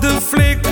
de flik